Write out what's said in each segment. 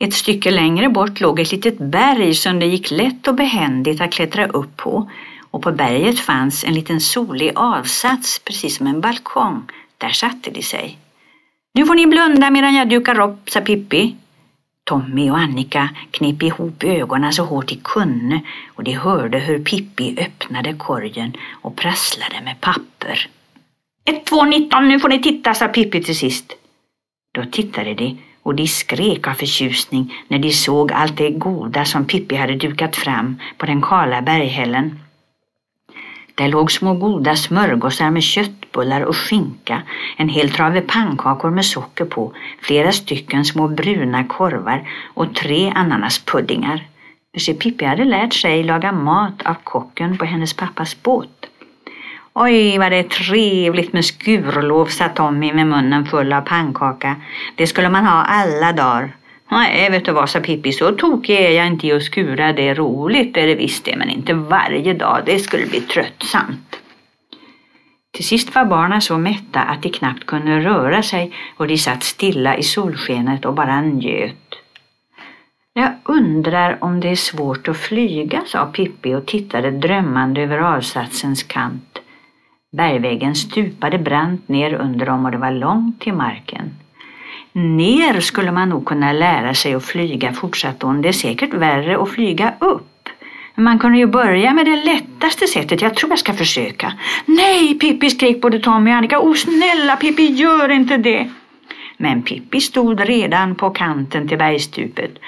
Ett stycke längre bort låg ett litet berg som det gick lätt och behändigt att klättra upp på och på berget fanns en liten solig avsats precis som en balkong. Där satte de sig. Nu får ni blunda medan jag dukar upp, sa Pippi. Tommy och Annika knep ihop ögonen så hårt de kunde och de hörde hur Pippi öppnade korgen och prasslade med papper. Ett, två, nitton, nu får ni titta, sa Pippi till sist. Då tittade de och de skrek av förtjusning när de såg allt det goda som Pippi hade dukat fram på den kala berghällen. Där låg små goda smörgåsar med köttbullar och skinka, en hel trave pannkakor med socker på, flera stycken små bruna korvar och tre ananaspuddingar. För se, Pippi hade lärt sig laga mat av kocken på hennes pappas båt. Oj, vad det är trevligt med skurlov, sa Tommy med munnen full av pannkaka. Det skulle man ha alla dagar. Nej, vet du vad, sa Pippi, så tokig är jag inte i att skura. Det är roligt, det är det visst det, men inte varje dag. Det skulle bli tröttsamt. Till sist var barnen så mätta att de knappt kunde röra sig och de satt stilla i solskenet och bara njöt. Jag undrar om det är svårt att flyga, sa Pippi och tittade drömmande över avsatsens kant. Bergväggen stupade brant ner under dem och det var långt till marken. Ner skulle man nog kunna lära sig att flyga, fortsatte hon. Det är säkert värre att flyga upp. Men man kunde ju börja med det lättaste sättet. Jag tror jag ska försöka. Nej, Pippi skrek både Tommy och Annika. Åh, snälla Pippi, gör inte det. Men Pippi stod redan på kanten till bergstupet.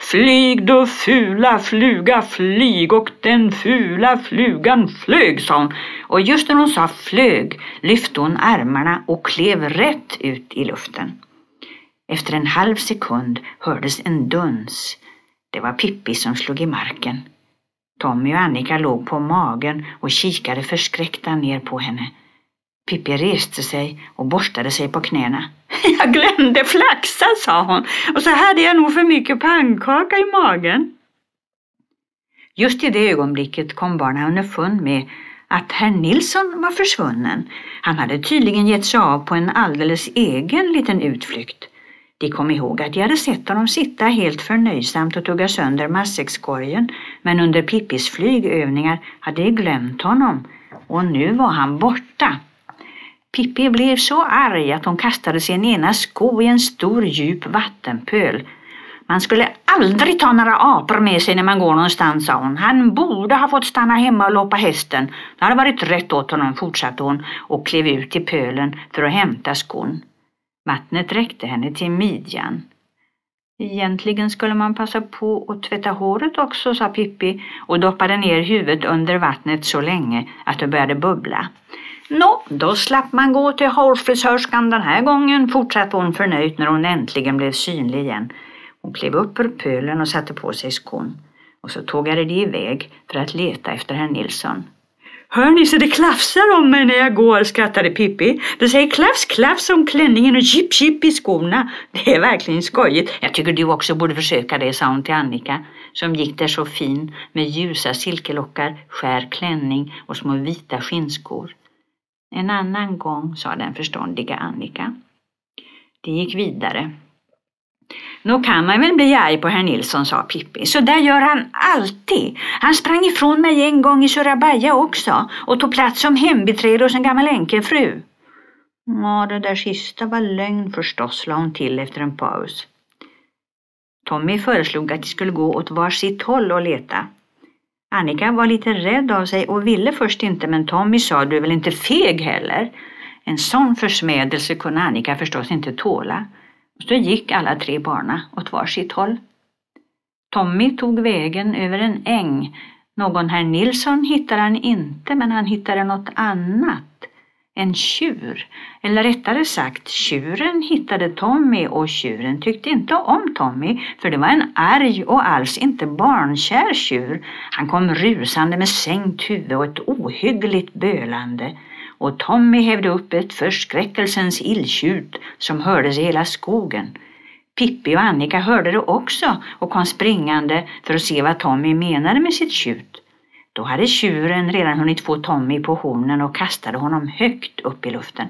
Flyg du fula fluga, flyg och den fula flugan flög, sa hon. Och just när hon sa flög lyfte hon armarna och klev rätt ut i luften. Efter en halv sekund hördes en duns. Det var Pippi som slog i marken. Tommy och Annika låg på magen och kikade förskräckta ner på henne. Pippi reste sig och borstade sig på knäna. Jag glömde flaxa, sa hon, och så hade jag nog för mycket pannkaka i magen. Just i det ögonblicket kom barnen underfund med att herr Nilsson var försvunnen. Han hade tydligen gett sig av på en alldeles egen liten utflykt. De kom ihåg att de hade sett honom sitta helt förnöjsamt och tugga sönder matsäckskorgen men under Pippis flygövningar hade de glömt honom och nu var han borta. Pippi blev så arg att hon kastade sin ena sko i en stor djup vattenpöl. Man skulle aldrig ta några apor med sig när man går någonstans, sa hon. Han borde ha fått stanna hemma och loppa hästen. Det hade varit rätt åt honom, fortsatte hon och klev ut i pölen för att hämta skon. Vattnet räckte henne till midjan. Egentligen skulle man passa på att tvätta håret också, sa Pippi och doppade ner huvudet under vattnet så länge att det började bubbla. Nå, då slapp man gå till hårfrisörskan den här gången, fortsatte hon förnöjt när hon äntligen blev synlig igen. Hon klev upp ur pölen och satte på sig skon. Och så tågade de iväg för att leta efter herr Nilsson. Hör ni så det klafsar om mig när jag går, skrattade Pippi. Det säger klafs, klafs om klänningen och chip, chip i skorna. Det är verkligen skojigt. Jag tycker du också borde försöka det, sa hon till Annika, som gick där så fin med ljusa silkelockar, skär klänning och små vita skinnskor. En annan gång, sa den förståndiga Annika. De gick vidare. Nog kan man väl bli arg på herr Nilsson, sa Pippi. Så där gör han alltid. Han sprang ifrån mig en gång i Surabaya också och tog plats som hembiträde hos en gammal änkefru. Ja, det där sista var lögn förstås, la hon till efter en paus. Tommy föreslog att de skulle gå åt var sitt håll och leta. Annika var lite rädd av sig och ville först inte, men Tommy sa du är väl inte feg heller? En sån försmädelse kunde Annika förstås inte tåla. Så gick alla tre barna åt var sitt håll. Tommy tog vägen över en äng. Någon herr Nilsson hittade han inte, men han hittade något annat. En tjur. Eller rättare sagt, tjuren hittade Tommy och tjuren tyckte inte om Tommy för det var en arg och alls inte barnkär tjur. Han kom rusande med sänkt huvud och ett ohyggligt bölande och Tommy hävde upp ett förskräckelsens illtjut som hördes i hela skogen. Pippi och Annika hörde det också och kom springande för att se vad Tommy menade med sitt tjut. Då hade tjuren redan hunnit få Tommy på hornen och kastade honom högt upp i luften.